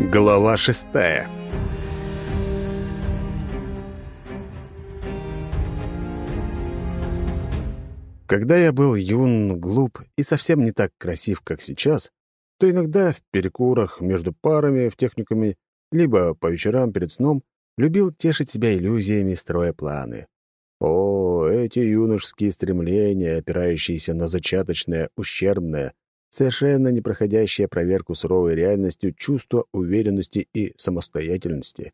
Глава шестая Когда я был юн, глуп и совсем не так красив, как сейчас, то иногда в перекурах между парами в техникуме, либо по вечерам перед сном любил тешить себя иллюзиями, строя планы. О, эти юношеские стремления, опирающиеся на зачаточное, ущербное, совершенно не проходящее проверку суровой реальностью чувство уверенности и самостоятельности.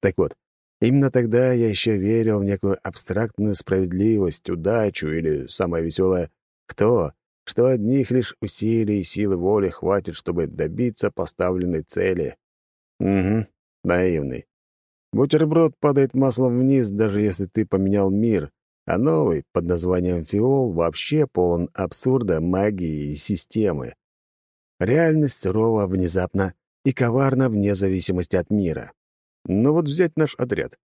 Так вот, именно тогда я еще верил в некую абстрактную справедливость, удачу или, самое веселое, в то, что одних лишь усилий и силы воли хватит, чтобы добиться поставленной цели. Угу, наивный. Бутерброд падает маслом вниз, даже если ты поменял мир, а новый, под названием «Фиол», вообще полон абсурда, магии и системы. Реальность сурова внезапно и коварна вне зависимости от мира. Но вот взять наш отряд.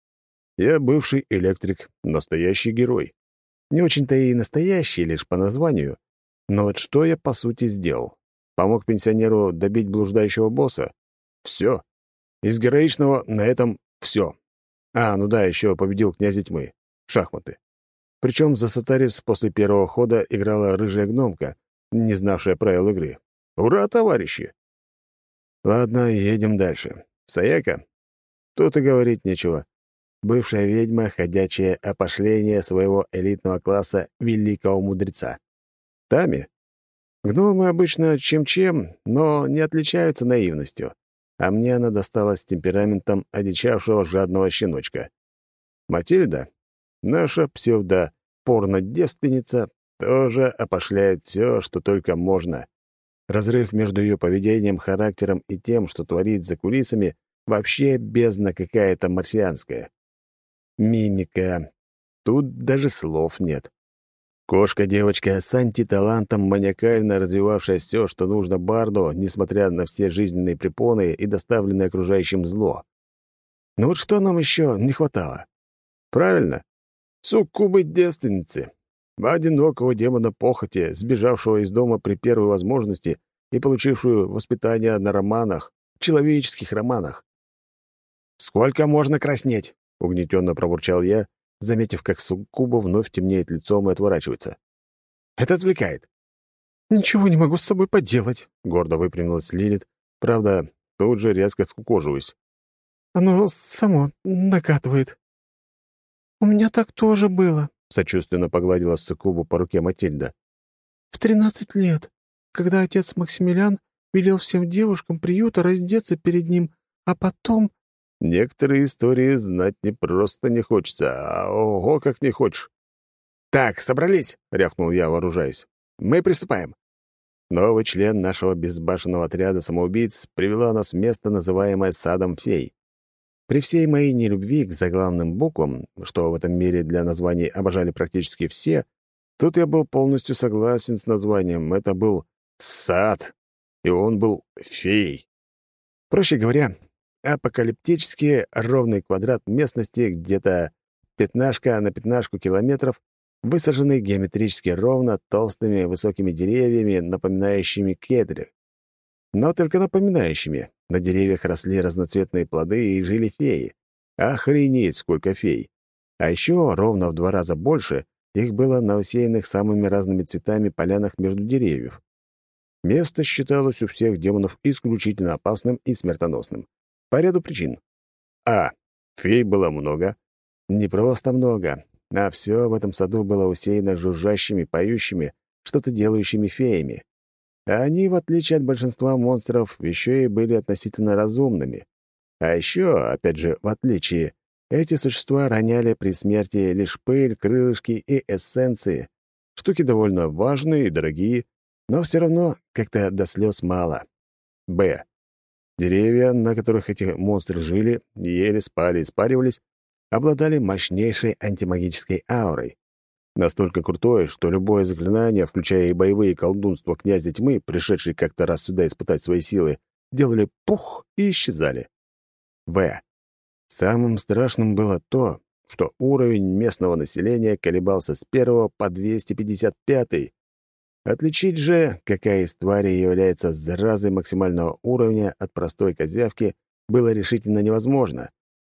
Я бывший электрик, настоящий герой. Не очень-то и настоящий, лишь по названию. Но вот что я, по сути, сделал? Помог пенсионеру добить блуждающего босса? Все. Из героичного на этом все. А, ну да, еще победил князя тьмы. шахматы. Причем за Сатарис после первого хода играла рыжая гномка, не знавшая правил игры. Ура, товарищи! Ладно, едем дальше. Саяка? Тут и говорить нечего. Бывшая ведьма — ходячее опошление своего элитного класса великого мудреца. Тами? Гномы обычно чем-чем, но не отличаются наивностью. А мне она досталась темпераментом одичавшего жадного щеночка. Матильда? Наша псевдо-порно-девственница тоже опошляет все, что только можно. Разрыв между ее поведением, характером и тем, что творит за кулисами, вообще бездна какая-то марсианская. Мимика. Тут даже слов нет. Кошка-девочка с антиталантом, маниакально развивавшая все, что нужно Барду, несмотря на все жизненные препоны и доставленное окружающим зло. Но вот что нам еще не хватало? Правильно, Суккубы девственницы. Одинокого демона похоти, сбежавшего из дома при первой возможности и получившую воспитание на романах, человеческих романах. «Сколько можно краснеть?» — угнетенно пробурчал я, заметив, как Суккуба вновь темнеет лицом и отворачивается. «Это отвлекает». «Ничего не могу с собой поделать», — гордо выпрямилась Лилит. Правда, тут же резко скукоживаюсь. «Оно само накатывает». «У меня так тоже было», — сочувственно погладила Сцикубу по руке Матильда. «В тринадцать лет, когда отец Максимилиан велел всем девушкам приюта раздеться перед ним, а потом...» «Некоторые истории знать не просто не хочется, а ого, как не хочешь». «Так, собрались», — рявкнул я, вооружаясь. «Мы приступаем». Новый член нашего безбашенного отряда самоубийц привела нас в место, называемое садом фей. При всей моей нелюбви к заглавным буквам, что в этом мире для названий обожали практически все, тут я был полностью согласен с названием. Это был сад, и он был фей. Проще говоря, апокалиптический ровный квадрат местности где-то пятнашка на пятнашку километров, высаженный геометрически ровно толстыми высокими деревьями, напоминающими кедры. Но только напоминающими. На деревьях росли разноцветные плоды и жили феи. Охренеть, сколько фей! А еще ровно в два раза больше их было на усеянных самыми разными цветами полянах между деревьев. Место считалось у всех демонов исключительно опасным и смертоносным. По ряду причин. А. Фей было много. Не просто много, а все в этом саду было усеяно жужжащими, поющими, что-то делающими феями. А они, в отличие от большинства монстров, еще и были относительно разумными. А еще, опять же, в отличие, эти существа роняли при смерти лишь пыль, крылышки и эссенции. Штуки довольно важные и дорогие, но все равно как-то до слез мало. Б. Деревья, на которых эти монстры жили, ели, спали и спаривались, обладали мощнейшей антимагической аурой. Настолько крутое, что любое заклинание, включая и боевые колдунства князя тьмы, пришедшие как-то раз сюда испытать свои силы, делали пух и исчезали. В. Самым страшным было то, что уровень местного населения колебался с первого по 255 Отличить же, какая из тварей является заразой максимального уровня от простой козявки, было решительно невозможно.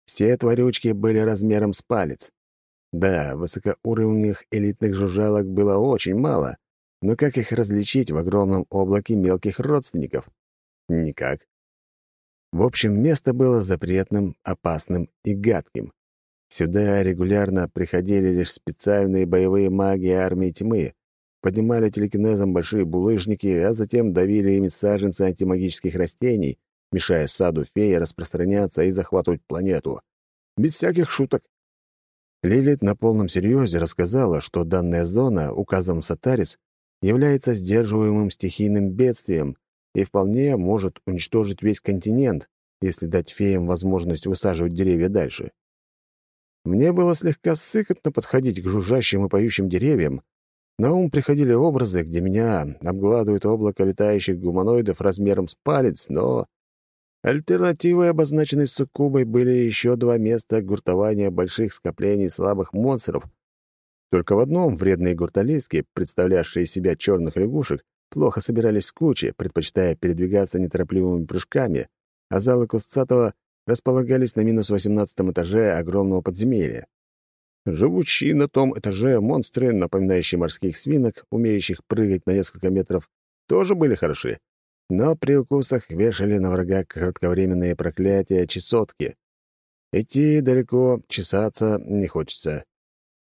Все тварючки были размером с палец. Да, высокоуровневых элитных жужжалок было очень мало, но как их различить в огромном облаке мелких родственников? Никак. В общем, место было запретным, опасным и гадким. Сюда регулярно приходили лишь специальные боевые маги армии тьмы, поднимали телекинезом большие булыжники, а затем давили ими саженцы антимагических растений, мешая саду феи распространяться и захватывать планету. Без всяких шуток. Лилит на полном серьезе рассказала, что данная зона, указом Сатарис, является сдерживаемым стихийным бедствием, и вполне может уничтожить весь континент, если дать феям возможность высаживать деревья дальше. Мне было слегка сыкотно подходить к жужжащим и поющим деревьям. На ум приходили образы, где меня обгладывает облако летающих гуманоидов размером с палец, но... Альтернативой, обозначенной суккубой, были еще два места гуртования больших скоплений слабых монстров. Только в одном вредные гурталиски, представлявшие себя черных лягушек, плохо собирались в куче, предпочитая передвигаться неторопливыми прыжками, а залы Кустатова располагались на минус восемнадцатом этаже огромного подземелья. Живущие на том этаже монстры, напоминающие морских свинок, умеющих прыгать на несколько метров, тоже были хороши, но при укусах вешали на врага кратковременные проклятия чесотки. Идти далеко, чесаться не хочется.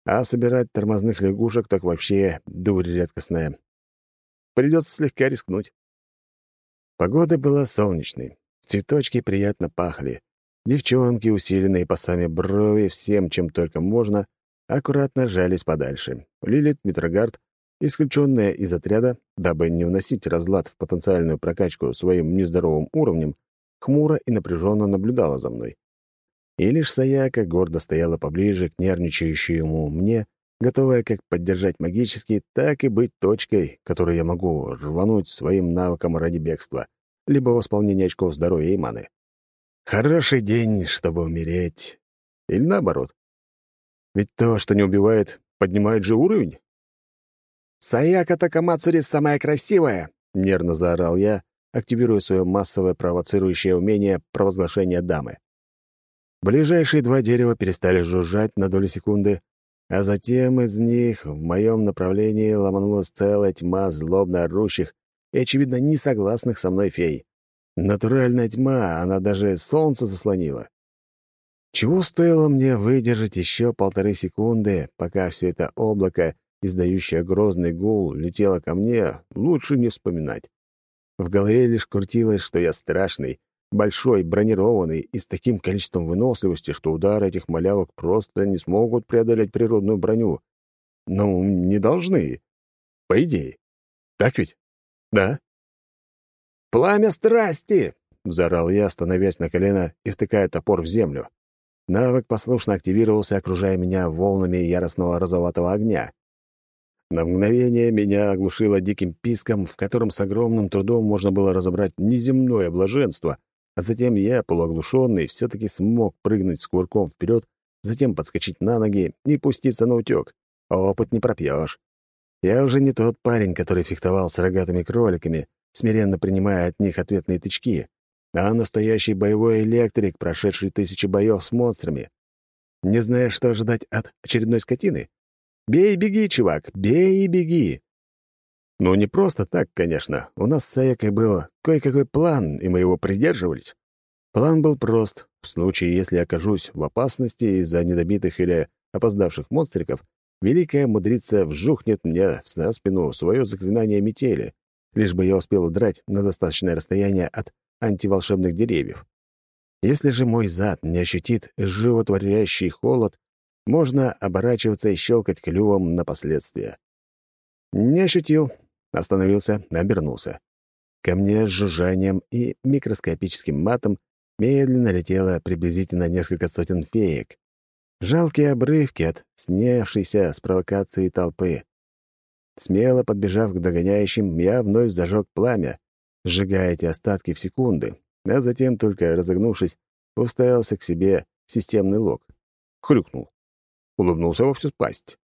А собирать тормозных лягушек так вообще дурь редкостная. Придется слегка рискнуть. Погода была солнечной. Цветочки приятно пахли. Девчонки, усиленные пасами брови всем, чем только можно, аккуратно жались подальше. Лилит Митрогард, исключенная из отряда, дабы не вносить разлад в потенциальную прокачку своим нездоровым уровнем, хмуро и напряженно наблюдала за мной. И лишь Саяка гордо стояла поближе к нервничающему мне, готовая как поддержать магически, так и быть точкой, которую я могу рвануть своим навыком ради бегства, либо восполнения очков здоровья и маны. Хороший день, чтобы умереть. Или наоборот. Ведь то, что не убивает, поднимает же уровень. «Саяка Такамацури самая красивая!» — нервно заорал я, активируя свое массовое провоцирующее умение провозглашения дамы. Ближайшие два дерева перестали жужжать на долю секунды, а затем из них в моем направлении ломанулась целая тьма злобно орущих и, очевидно, несогласных со мной фей. Натуральная тьма, она даже солнце заслонила. Чего стоило мне выдержать еще полторы секунды, пока все это облако, издающее грозный гул, летело ко мне, лучше не вспоминать. В голове лишь крутилось, что я страшный, большой, бронированный и с таким количеством выносливости, что удары этих малявок просто не смогут преодолеть природную броню. Ну, не должны. По идее. Так ведь? Да? «Пламя страсти!» — взорал я, становясь на колено и втыкая топор в землю. Навык послушно активировался, окружая меня волнами яростного розоватого огня. На мгновение меня оглушило диким писком, в котором с огромным трудом можно было разобрать неземное блаженство, а затем я, полуоглушенный, все-таки смог прыгнуть с кувырком вперед, затем подскочить на ноги и пуститься на утек. Опыт не пропьешь. Я уже не тот парень, который фехтовал с рогатыми кроликами, смиренно принимая от них ответные тычки, а настоящий боевой электрик, прошедший тысячи боев с монстрами. Не знаешь, что ожидать от очередной скотины? Бей беги, чувак, бей и беги. Ну, не просто так, конечно. У нас с Саякой был кое-какой план, и мы его придерживались. План был прост. В случае, если окажусь в опасности из-за недобитых или опоздавших монстриков, великая мудрица вжухнет мне на спину свое заклинание метели, лишь бы я успел удрать на достаточное расстояние от антиволшебных деревьев. Если же мой зад не ощутит животворящий холод, можно оборачиваться и щелкать клювом на последствия. Не ощутил, Остановился, обернулся. Ко мне с жужжанием и микроскопическим матом медленно летело приблизительно несколько сотен феек. Жалкие обрывки от снявшейся с провокацией толпы. Смело подбежав к догоняющим, я вновь зажег пламя, сжигая эти остатки в секунды, а затем, только разогнувшись, уставился к себе системный лог. Хрюкнул. Улыбнулся во всю пасть.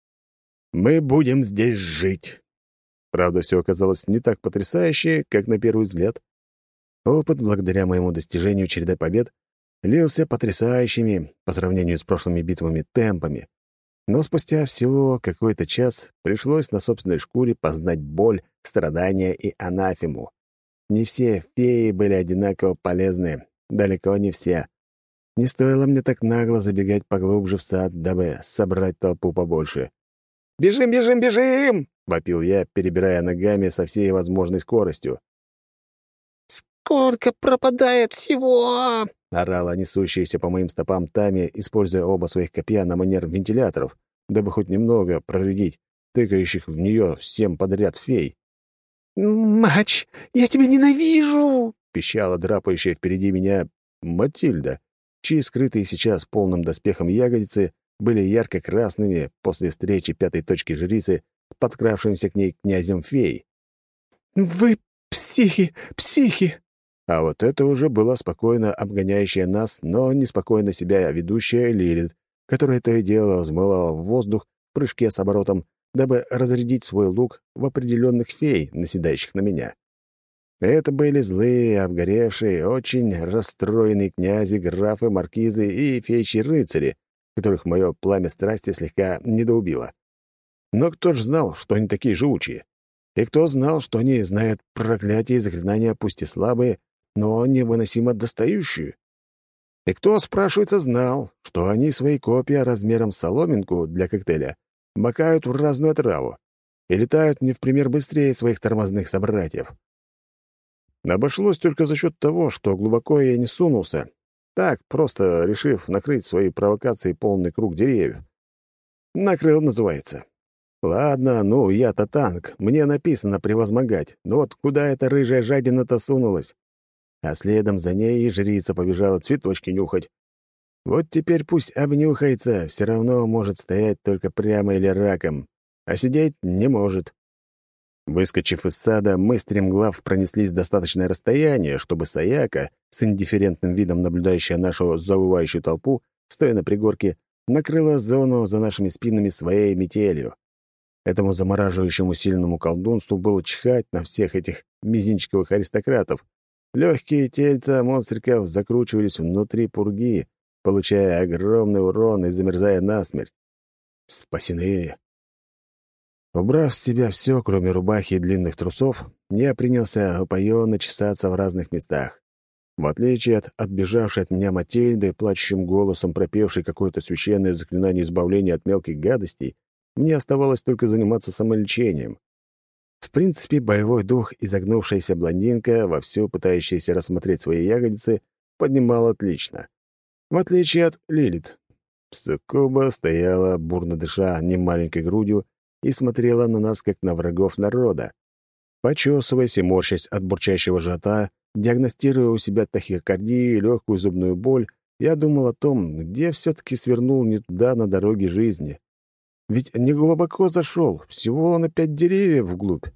«Мы будем здесь жить. Правда, все оказалось не так потрясающе, как на первый взгляд. Опыт, благодаря моему достижению череды побед, лился потрясающими, по сравнению с прошлыми битвами, темпами. Но спустя всего какой-то час пришлось на собственной шкуре познать боль, страдания и анафему. Не все феи были одинаково полезны, далеко не все. Не стоило мне так нагло забегать поглубже в сад, дабы собрать толпу побольше. «Бежим, бежим, бежим!» — вопил я, перебирая ногами со всей возможной скоростью. «Сколько пропадает всего!» — орала несущаяся по моим стопам Тами, используя оба своих копья на манер вентиляторов, дабы хоть немного проредить тыкающих в нее всем подряд фей. «Мач, я тебя ненавижу!» — пищала драпающая впереди меня Матильда, чьи скрытые сейчас полным доспехом ягодицы были ярко-красными после встречи пятой точки жрицы подкравшимся к ней князем фей. «Вы психи, психи!» А вот это уже была спокойно обгоняющая нас, но неспокойно себя ведущая Лилит, которая то и дело взмыла в воздух в прыжке с оборотом, дабы разрядить свой лук в определенных фей, наседающих на меня. Это были злые, обгоревшие, очень расстроенные князи, графы, маркизы и фейчи рыцари, которых мое пламя страсти слегка недоубило. Но кто ж знал, что они такие живучие? И кто знал, что они знают проклятие и заклинания, пусть и слабые, но невыносимо достающие. И кто, спрашивается, знал, что они свои копья размером с соломинку для коктейля макают в разную траву и летают не в пример быстрее своих тормозных собратьев. Обошлось только за счет того, что глубоко я не сунулся, так, просто решив накрыть своей провокацией полный круг деревьев. Накрыл, называется. Ладно, ну, я-то танк, мне написано превозмогать, но вот куда эта рыжая жадина-то сунулась? а следом за ней и жрица побежала цветочки нюхать. Вот теперь пусть обнюхается, все равно может стоять только прямо или раком, а сидеть не может. Выскочив из сада, мы стремглав пронеслись достаточное расстояние, чтобы Саяка, с индифферентным видом наблюдающая нашу завывающую толпу, стоя на пригорке, накрыла зону за нашими спинами своей метелью. Этому замораживающему сильному колдунству было чихать на всех этих мизинчиковых аристократов, Легкие тельца монстриков закручивались внутри пурги, получая огромный урон и замерзая насмерть. Спасены. Убрав с себя все, кроме рубахи и длинных трусов, я принялся упоенно чесаться в разных местах. В отличие от отбежавшей от меня Матильды, плачущим голосом пропевшей какое-то священное заклинание избавления от мелких гадостей, мне оставалось только заниматься самолечением. В принципе, боевой дух, изогнувшаяся блондинка, вовсю пытающаяся рассмотреть свои ягодицы, поднимал отлично. В отличие от Лилит. Суккуба стояла, бурно дыша немаленькой грудью, и смотрела на нас, как на врагов народа. Почесываясь и морщась от бурчащего живота, диагностируя у себя тахикардию и легкую зубную боль, я думал о том, где все-таки свернул не туда на дороге жизни. Ведь не глубоко зашел, всего на пять деревьев вглубь.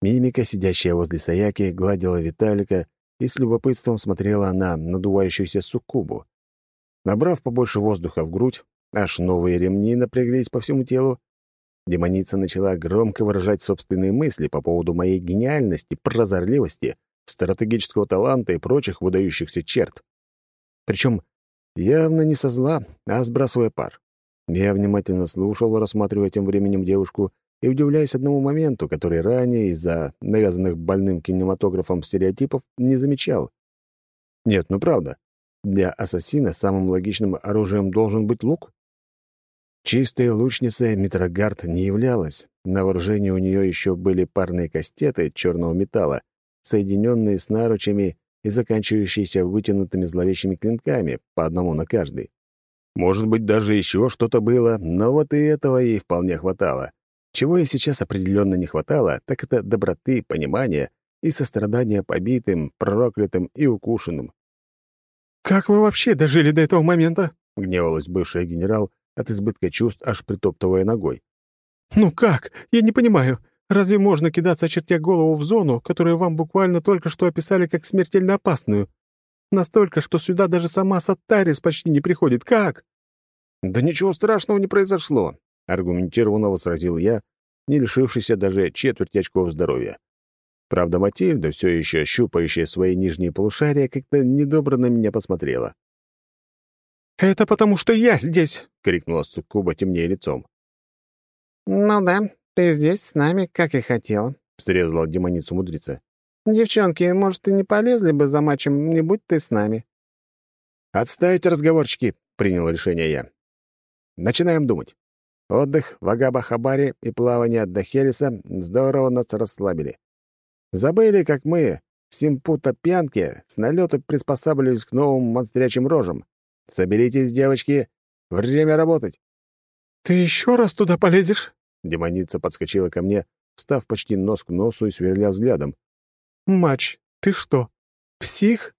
Мимика, сидящая возле Саяки, гладила Виталика и с любопытством смотрела на надувающуюся суккубу. Набрав побольше воздуха в грудь, аж новые ремни напряглись по всему телу, демоница начала громко выражать собственные мысли по поводу моей гениальности, прозорливости, стратегического таланта и прочих выдающихся черт. Причем явно не со зла, а сбрасывая пар. Я внимательно слушал, рассматривая тем временем девушку, и удивляясь одному моменту, который ранее из-за навязанных больным кинематографом стереотипов не замечал. Нет, ну правда, для ассасина самым логичным оружием должен быть лук. Чистой лучницей Митрогард не являлась. На вооружении у нее еще были парные кастеты черного металла, соединенные с наручами и заканчивающиеся вытянутыми зловещими клинками, по одному на каждый. Может быть, даже еще что-то было, но вот и этого ей вполне хватало. Чего ей сейчас определенно не хватало, так это доброты, понимания и сострадания побитым, проклятым и укушенным. «Как вы вообще дожили до этого момента?» — гневалась бывшая генерал от избытка чувств, аж притоптывая ногой. «Ну как? Я не понимаю. Разве можно кидаться, очертя голову в зону, которую вам буквально только что описали как смертельно опасную? Настолько, что сюда даже сама Саттарис почти не приходит. Как?» «Да ничего страшного не произошло», — аргументированно возразил я, не лишившийся даже четверти очков здоровья. Правда, Матильда, все еще щупающая свои нижние полушария, как-то недобро на меня посмотрела. «Это потому, что я здесь!» — крикнула Суккуба темнее лицом. «Ну да, ты здесь с нами, как и хотела», — срезала демоницу мудрица. «Девчонки, может, и не полезли бы за матчем, не будь ты с нами». «Отставить разговорчики», — принял решение я. «Начинаем думать. Отдых в Агаба-Хабаре и плавание до Хелиса здорово нас расслабили. Забыли, как мы в Симпута-Пьянке с налета приспосабливались к новым монстрячим рожам. Соберитесь, девочки, время работать. «Ты еще раз туда полезешь?» Демоница подскочила ко мне, встав почти нос к носу и сверля взглядом. «Мач, ты что, псих?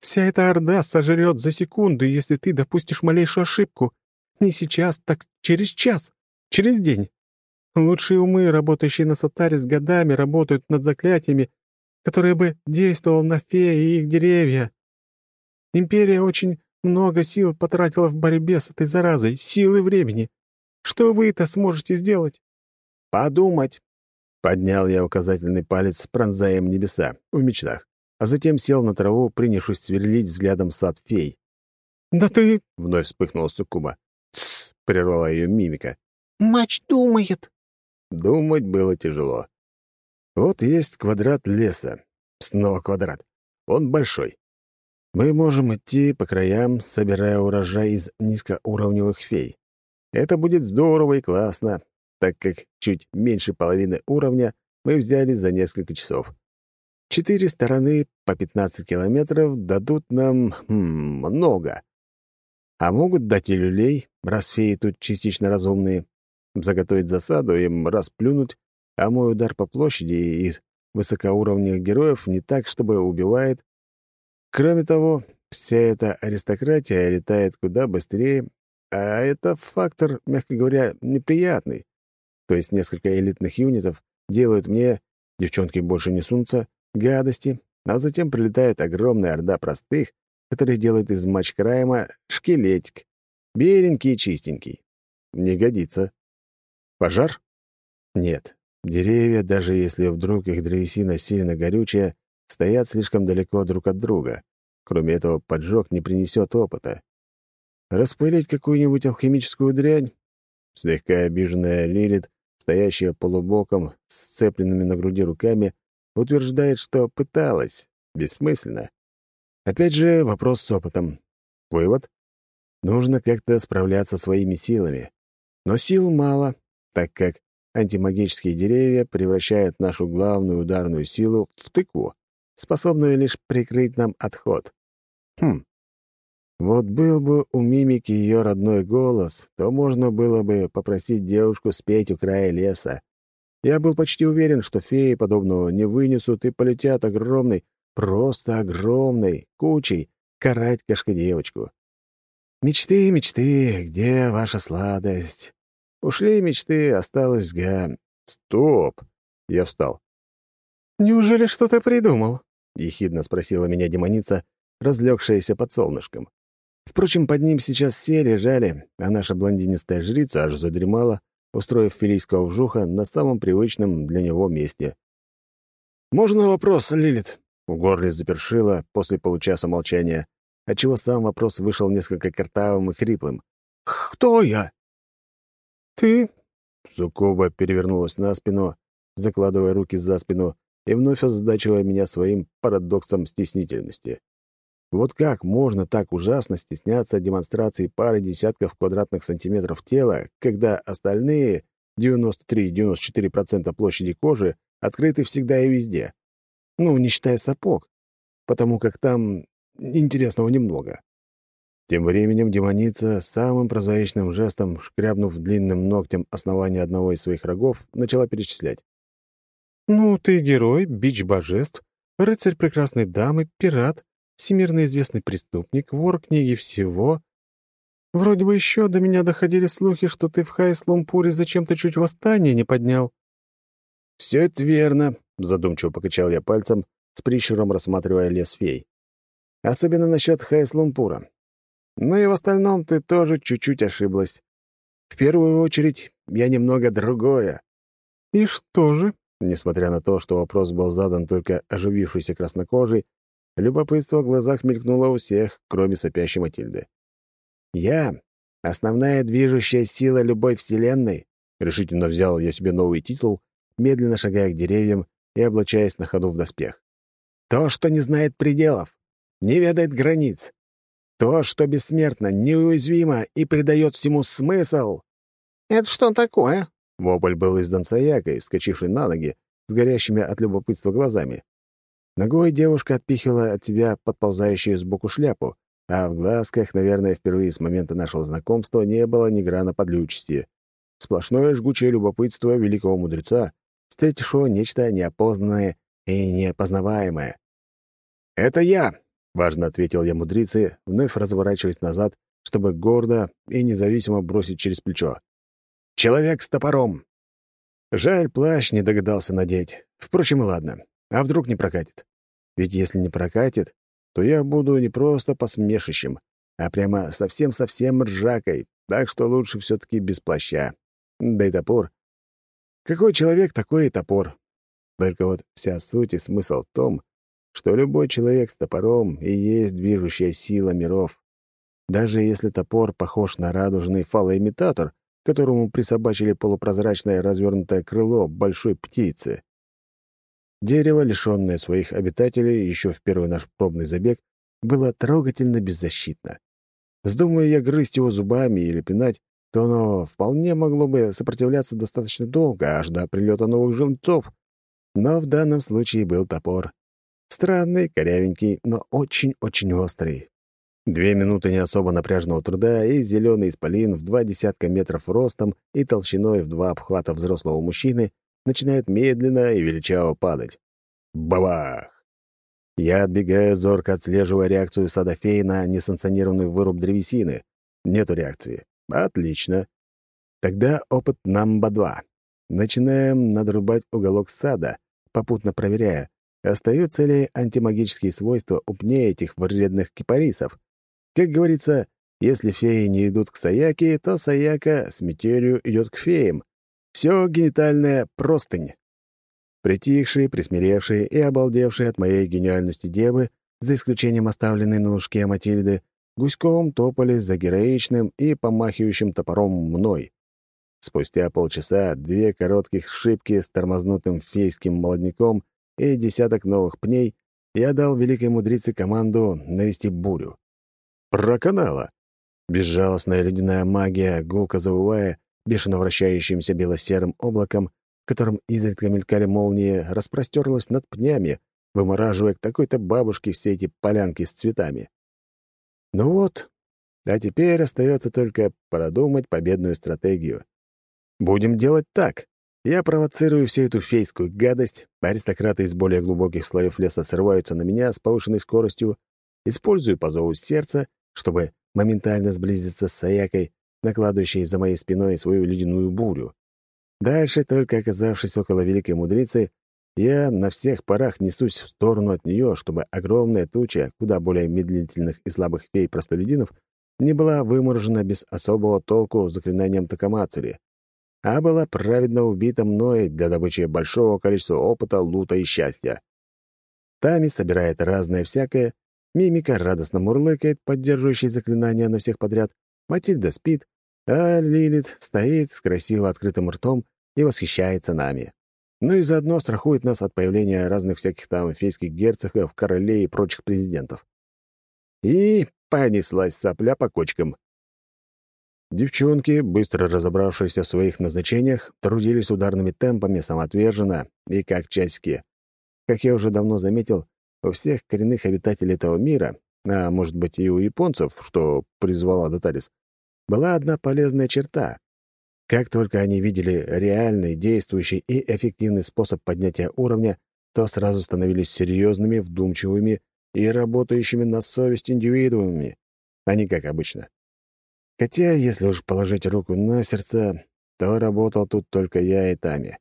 Вся эта орда сожрет за секунду, если ты допустишь малейшую ошибку. Не сейчас, так через час, через день. Лучшие умы, работающие на Сатаре с годами, работают над заклятиями, которые бы действовал на феи и их деревья. Империя очень много сил потратила в борьбе с этой заразой, силы времени. Что вы-то сможете сделать?» «Подумать!» Поднял я указательный палец, пронзая им небеса, в мечтах, а затем сел на траву, принявшись сверлить взглядом сад фей. «Да ты...» — вновь вспыхнула Суккуба. «Тссс!» — прервала ее мимика. «Мач думает!» Думать было тяжело. Вот есть квадрат леса. Снова квадрат. Он большой. Мы можем идти по краям, собирая урожай из низкоуровневых фей. Это будет здорово и классно, так как чуть меньше половины уровня мы взяли за несколько часов. Четыре стороны по 15 километров дадут нам хм, много. А могут дать и люлей, раз феи тут частично разумные, заготовить засаду, им расплюнуть, а мой удар по площади из высокоуровневых героев не так, чтобы убивает. Кроме того, вся эта аристократия летает куда быстрее, а это фактор, мягко говоря, неприятный. То есть несколько элитных юнитов делают мне, девчонки больше не сунутся, гадости, а затем прилетает огромная орда простых, которые делают из матч-крайма шкелетик, беленький и чистенький. Не годится. Пожар? Нет. Деревья, даже если вдруг их древесина сильно горючая, стоят слишком далеко друг от друга. Кроме этого, поджог не принесет опыта. Распылить какую-нибудь алхимическую дрянь? Слегка обиженная Лилит, стоящая полубоком, с сцепленными на груди руками, утверждает, что пыталась. Бессмысленно. Опять же, вопрос с опытом. Вывод? Нужно как-то справляться своими силами. Но сил мало, так как антимагические деревья превращают нашу главную ударную силу в тыкву, способную лишь прикрыть нам отход. Хм, вот был бы у мимики ее родной голос, то можно было бы попросить девушку спеть у края леса. Я был почти уверен, что феи подобного не вынесут и полетят огромной, просто огромной кучей карать кошка-девочку. Мечты, мечты, где ваша сладость? Ушли мечты, осталось га... Стоп! Я встал. «Неужели что-то придумал?» — ехидно спросила меня демоница, разлегшаяся под солнышком. Впрочем, под ним сейчас все лежали, а наша блондинистая жрица аж задремала, устроив филийского вжуха на самом привычном для него месте. «Можно вопрос, Лилит?» — в горле запершила после получаса молчания, отчего сам вопрос вышел несколько картавым и хриплым. «Кто я?» «Ты?» Сукуба перевернулась на спину, закладывая руки за спину и вновь озадачивая меня своим парадоксом стеснительности. Вот как можно так ужасно стесняться демонстрации пары десятков квадратных сантиметров тела, когда остальные 93-94% площади кожи открыты всегда и везде? Ну, не считая сапог, потому как там интересного немного. Тем временем демоница самым прозаичным жестом, шкрябнув длинным ногтем основание одного из своих рогов, начала перечислять. «Ну, ты герой, бич божеств, рыцарь прекрасной дамы, пират, всемирно известный преступник, вор книги всего. Вроде бы еще до меня доходили слухи, что ты в Хайслумпуре зачем-то чуть восстание не поднял». «Все это верно», — задумчиво покачал я пальцем, с прищуром рассматривая лес фей. «Особенно насчет Хайслумпура. Ну и в остальном ты тоже чуть-чуть ошиблась. В первую очередь, я немного другое. «И что же?» Несмотря на то, что вопрос был задан только оживившейся краснокожей, любопытство в глазах мелькнуло у всех, кроме сопящей Матильды. «Я — основная движущая сила любой вселенной», — решительно взял я себе новый титул, медленно шагая к деревьям и облачаясь на ходу в доспех. «То, что не знает пределов, не ведает границ, то, что бессмертно, неуязвимо и придает всему смысл». «Это что такое?» Вопль был издан Саякой, вскочившей на ноги, с горящими от любопытства глазами. Ногой девушка отпихивала от себя подползающую сбоку шляпу, а в глазках, наверное, впервые с момента нашего знакомства не было ни грана подлючести. Сплошное жгучее любопытство великого мудреца, встретившего нечто неопознанное и непознаваемое. «Это я!» — важно ответил я мудрице, вновь разворачиваясь назад, чтобы гордо и независимо бросить через плечо. Человек с топором. Жаль, плащ не догадался надеть. Впрочем, и ладно. А вдруг не прокатит? Ведь если не прокатит, то я буду не просто посмешищем, а прямо совсем-совсем ржакой, так что лучше все таки без плаща. Да и топор. Какой человек, такой и топор. Только вот вся суть и смысл в том, что любой человек с топором и есть движущая сила миров. Даже если топор похож на радужный фалоимитатор, которому присобачили полупрозрачное развернутое крыло большой птицы. Дерево, лишенное своих обитателей еще в первый наш пробный забег, было трогательно беззащитно. Вздумая я грызть его зубами или пинать, то оно вполне могло бы сопротивляться достаточно долго, аж до прилета новых жильцов. Но в данном случае был топор. Странный, корявенький, но очень-очень острый. Две минуты не особо напряженного труда, и зеленый исполин в два десятка метров ростом и толщиной в два обхвата взрослого мужчины начинает медленно и величаво падать. Бабах! Я отбегаю, зорко отслеживая реакцию Садафея на несанкционированный выруб древесины. Нету реакции. Отлично. Тогда опыт намба-2. Начинаем надрубать уголок сада, попутно проверяя, остаются ли антимагические свойства у пней этих вредных кипарисов, как говорится, если феи не идут к Саяке, то Саяка с метелью идет к феям. Все генитальная простынь. Притихшие, присмиревшие и обалдевшие от моей гениальности девы, за исключением оставленной на лужке Матильды, гуськом топали за героичным и помахивающим топором мной. Спустя полчаса две коротких шибки с тормознутым фейским молодняком и десяток новых пней я дал великой мудрице команду навести бурю. Проканала. Безжалостная ледяная магия, гулко завывая, бешено вращающимся бело-серым облаком, в котором изредка мелькали молнии, распростерлась над пнями, вымораживая к такой-то бабушке все эти полянки с цветами. Ну вот, а теперь остается только продумать победную стратегию. Будем делать так. Я провоцирую всю эту фейскую гадость, аристократы из более глубоких слоев леса срываются на меня с повышенной скоростью, использую по зову сердца чтобы моментально сблизиться с Саякой, накладывающей за моей спиной свою ледяную бурю. Дальше, только оказавшись около Великой Мудрицы, я на всех парах несусь в сторону от нее, чтобы огромная туча куда более медлительных и слабых фей-простолюдинов не была выморожена без особого толку заклинанием Такамацури, а была праведно убита мной для добычи большого количества опыта, лута и счастья. Тами собирает разное всякое, Мимика радостно мурлыкает, поддерживающий заклинания на всех подряд. Матильда спит, а Лилит стоит с красиво открытым ртом и восхищается нами. Ну и заодно страхует нас от появления разных всяких там фейских герцогов, королей и прочих президентов. И понеслась сопля по кочкам. Девчонки, быстро разобравшиеся в своих назначениях, трудились ударными темпами самоотверженно и как часики. Как я уже давно заметил, у всех коренных обитателей этого мира, а может быть и у японцев, что призвала Датарис, была одна полезная черта. Как только они видели реальный, действующий и эффективный способ поднятия уровня, то сразу становились серьезными, вдумчивыми и работающими на совесть индивидуумами, а не как обычно. Хотя, если уж положить руку на сердце, то работал тут только я и Тами.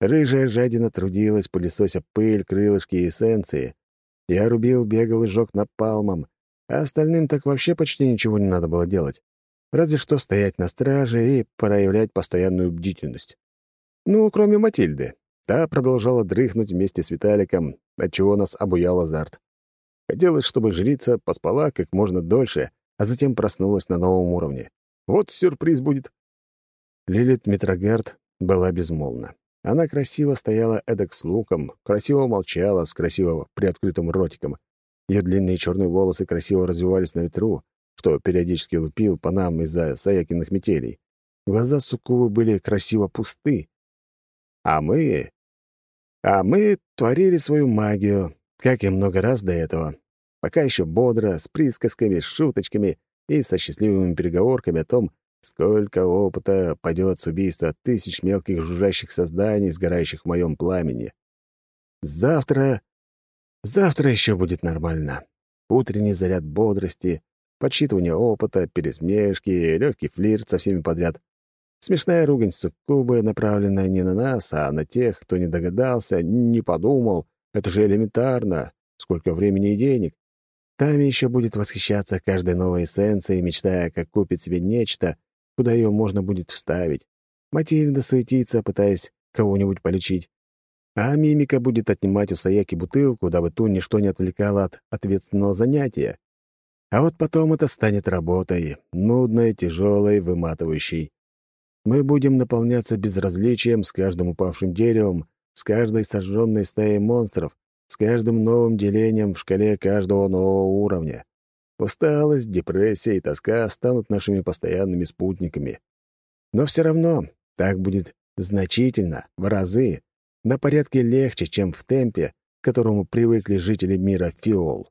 Рыжая жадина трудилась, пылесося пыль, крылышки и эссенции, я рубил, бегал и жёг напалмом, а остальным так вообще почти ничего не надо было делать. Разве что стоять на страже и проявлять постоянную бдительность. Ну, кроме Матильды. Та продолжала дрыхнуть вместе с Виталиком, отчего нас обуял азарт. Хотелось, чтобы жрица поспала как можно дольше, а затем проснулась на новом уровне. Вот сюрприз будет. Лилит Митрогард была безмолвна. Она красиво стояла эдак с луком, красиво молчала с красиво приоткрытым ротиком. Ее длинные черные волосы красиво развивались на ветру, что периодически лупил по нам из-за Саякиных метелей. Глаза Суккувы были красиво пусты. А мы... А мы творили свою магию, как и много раз до этого. Пока еще бодро, с присказками, шуточками и со счастливыми переговорками о том, сколько опыта пойдет с убийства тысяч мелких жужжащих созданий, сгорающих в моем пламени. Завтра... Завтра еще будет нормально. Утренний заряд бодрости, подсчитывание опыта, пересмешки, легкий флирт со всеми подряд. Смешная ругань суккубы, направленная не на нас, а на тех, кто не догадался, не подумал. Это же элементарно. Сколько времени и денег. Тами еще будет восхищаться каждой новой эссенцией, мечтая, как купит себе нечто, куда ее можно будет вставить. Матильда суетится, пытаясь кого-нибудь полечить. А мимика будет отнимать у Саяки бутылку, дабы ту ничто не отвлекало от ответственного занятия. А вот потом это станет работой, нудной, тяжелой, выматывающей. Мы будем наполняться безразличием с каждым упавшим деревом, с каждой сожженной стаей монстров, с каждым новым делением в шкале каждого нового уровня. Усталость, депрессия и тоска станут нашими постоянными спутниками. Но все равно так будет значительно, в разы, на порядке легче, чем в темпе, к которому привыкли жители мира Фиол.